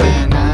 and I